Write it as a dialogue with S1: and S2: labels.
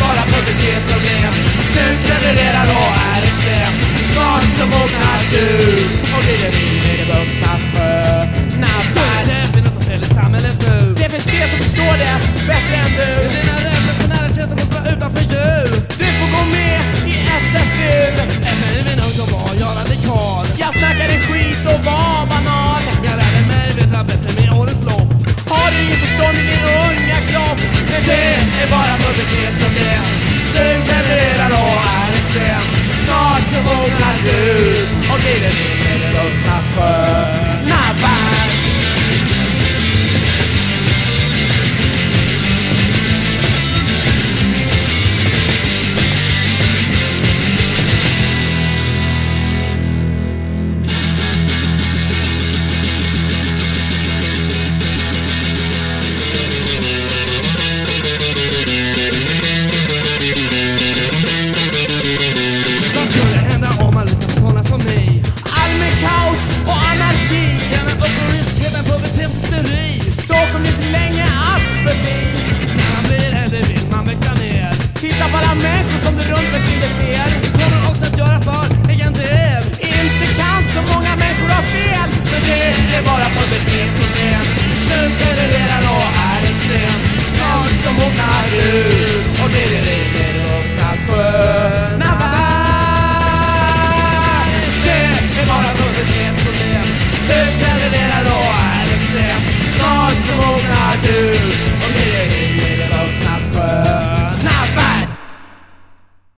S1: pubertetsproblem Du levererar och är extrem Snart så mognar du. Och glider in i de vuxnas sjö. Nappar
S2: Det är något heligt samhället nu
S1: Det finns det som förstår det. Bättre än du.
S2: Dina revolutionära känslor måste vara utanför jul
S1: Du får gå med i SSU
S2: Även i min ungdom var jag radikal
S1: Jag snackade skit och var banal
S2: Men jag lärde mig veta bättre med årens lopp.
S1: Har du inget förstånd i din unga kropp? Men det är bara pubertetsproblem du Och blir en medelålders nattsköld